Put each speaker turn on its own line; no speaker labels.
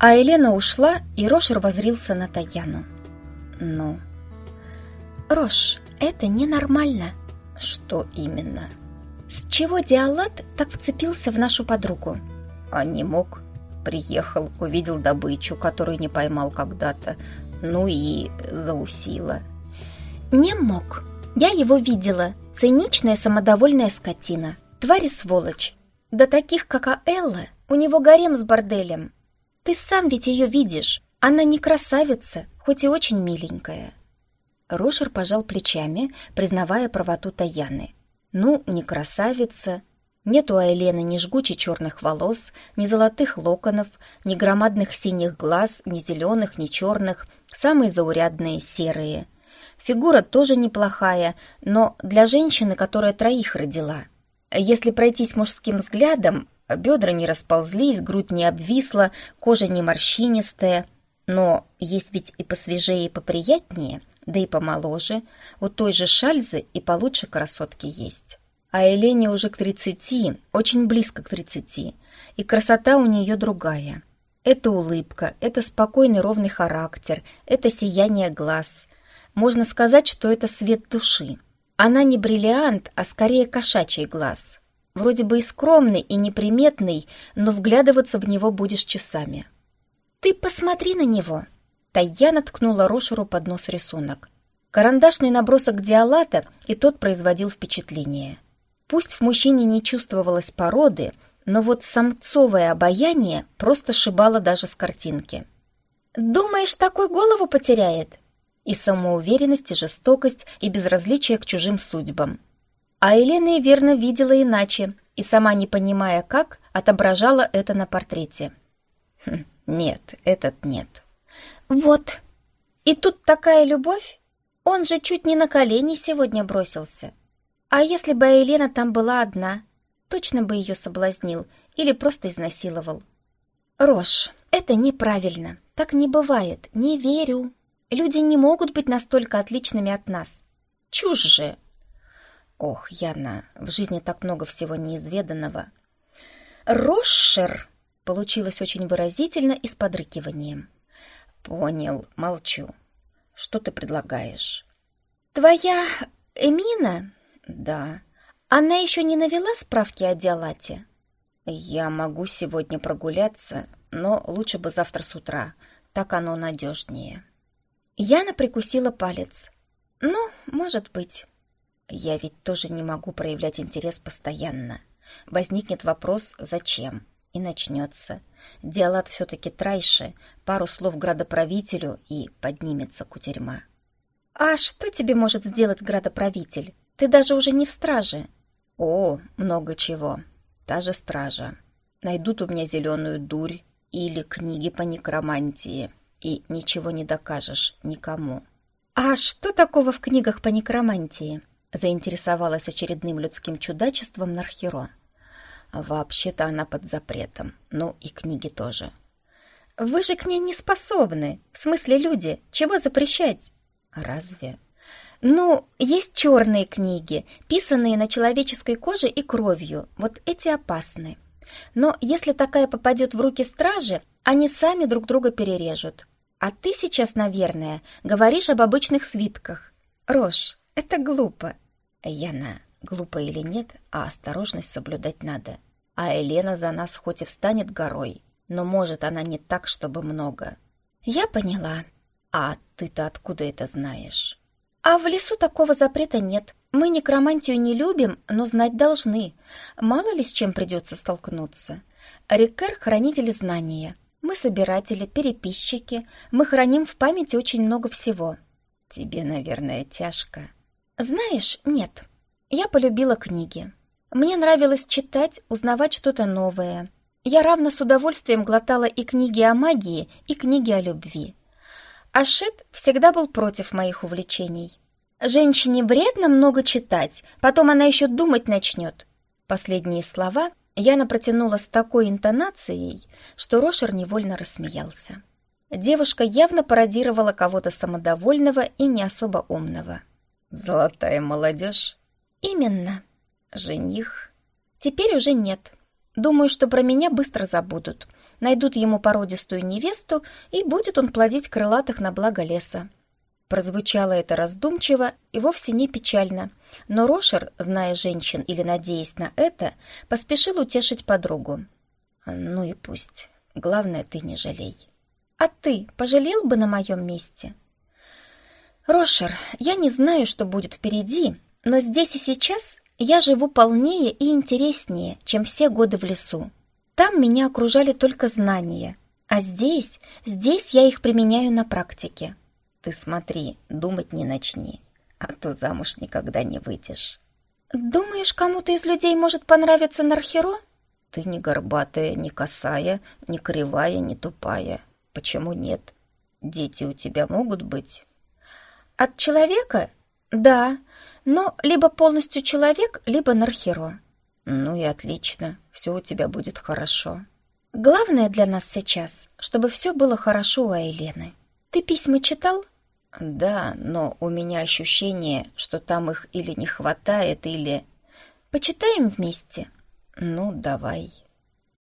А Елена ушла, и Рошер возрился на Таяну. «Ну?» «Рош, это ненормально». «Что именно?» «С чего Диалат так вцепился в нашу подругу?»
«А не мог. Приехал, увидел добычу, которую не поймал когда-то. Ну и заусила».
«Не мог. Я его видела. Циничная самодовольная скотина. Тварь и сволочь. Да таких, как Аэлла, у него гарем с борделем. Ты сам ведь ее видишь. Она не красавица, хоть и очень миленькая». Рошер пожал плечами, признавая правоту Таяны. «Ну, не красавица. Нет у Айлены ни жгучи черных волос, ни золотых локонов, ни громадных синих глаз, ни зеленых, ни черных, самые заурядные серые. Фигура тоже неплохая, но для женщины, которая троих родила. Если пройтись мужским взглядом, Бедра не расползлись, грудь не обвисла, кожа не морщинистая. Но есть ведь и посвежее, и поприятнее, да и помоложе. У той же Шальзы и получше красотки есть. А Елене уже к тридцати, очень близко к тридцати, и красота у нее другая. Это улыбка, это спокойный ровный характер, это сияние глаз. Можно сказать, что это свет души. Она не бриллиант, а скорее кошачий глаз. Вроде бы и скромный, и неприметный, но вглядываться в него будешь часами. «Ты посмотри на него!» Таяна ткнула Рошеру под нос рисунок. Карандашный набросок диалата, и тот производил впечатление. Пусть в мужчине не чувствовалось породы, но вот самцовое обаяние просто шибало даже с картинки. «Думаешь, такой голову потеряет?» И самоуверенность, и жестокость, и безразличие к чужим судьбам. А Елена и верно видела иначе, и сама не понимая как, отображала это на портрете.
Хм, нет, этот нет.
Вот. И тут такая любовь? Он же чуть не на колени сегодня бросился. А если бы Елена там была одна, точно бы ее соблазнил или просто изнасиловал. Рош, это неправильно. Так не бывает. Не верю. Люди не могут быть настолько отличными от нас. Чушь же.
Ох, Яна, в жизни так много всего неизведанного.
Рошер получилось очень выразительно и с подрыкиванием.
Понял, молчу. Что ты предлагаешь?
Твоя Эмина?
Да.
Она еще не навела справки о Диалате?
Я могу сегодня прогуляться, но лучше бы завтра с утра. Так оно надежнее.
Яна прикусила палец. Ну, может быть.
Я ведь тоже не могу проявлять интерес постоянно. Возникнет вопрос «зачем?» и начнется. Диалат все-таки трайше, пару слов градоправителю и поднимется кутерьма.
«А что тебе может сделать градоправитель? Ты даже уже не в страже».
«О, много чего. Та же стража. Найдут у меня зеленую дурь или книги по некромантии, и ничего не докажешь никому».
«А что такого в книгах по некромантии?» заинтересовалась очередным людским чудачеством Нархеро.
Вообще-то она под запретом, ну и книги тоже.
Вы же к ней не способны, в смысле люди, чего запрещать?
Разве?
Ну, есть черные книги, писанные на человеческой коже и кровью, вот эти опасны. Но если такая попадет в руки стражи, они сами друг друга перережут. А ты сейчас, наверное, говоришь об обычных свитках. Рожь, это глупо.
Яна, глупо или нет, а осторожность соблюдать надо. А Елена за нас хоть и встанет горой, но может она не так, чтобы много.
Я поняла.
А ты-то откуда это знаешь?
А в лесу такого запрета нет. Мы некромантию не любим, но знать должны. Мало ли с чем придется столкнуться. Рикер — хранители знания. Мы собиратели, переписчики. Мы храним в памяти очень много всего.
Тебе, наверное, тяжко.
Знаешь, нет. Я полюбила книги. Мне нравилось читать, узнавать что-то новое. Я равно с удовольствием глотала и книги о магии, и книги о любви. Ашет всегда был против моих увлечений. Женщине вредно много читать, потом она еще думать начнет. Последние слова Яна протянула с такой интонацией, что Рошер невольно рассмеялся. Девушка явно пародировала кого-то самодовольного и не особо умного.
Золотая молодежь?
Именно.
Жених?
Теперь уже нет. Думаю, что про меня быстро забудут. Найдут ему породистую невесту, и будет он плодить крылатых на благо леса. Прозвучало это раздумчиво и вовсе не печально, но Рошер, зная женщин или надеясь на это, поспешил утешить подругу.
«Ну и пусть. Главное, ты не жалей».
«А ты пожалел бы на моем месте?» «Рошер, я не знаю, что будет впереди, но здесь и сейчас я живу полнее и интереснее, чем все годы в лесу. Там меня окружали только знания, а здесь, здесь я их применяю на практике».
Ты смотри, думать не начни, а то замуж никогда не выйдешь.
Думаешь, кому-то из людей может понравиться Нархеро?
Ты не горбатая, не косая, не кривая, не тупая. Почему нет? Дети у тебя могут быть?
От человека? Да, но либо полностью человек, либо Нархеро.
Ну и отлично, все у тебя будет хорошо.
Главное для нас сейчас, чтобы все было хорошо у Айлены. Ты письма читал?
Да, но у меня ощущение, что там их или не хватает, или...
Почитаем вместе?
Ну, давай.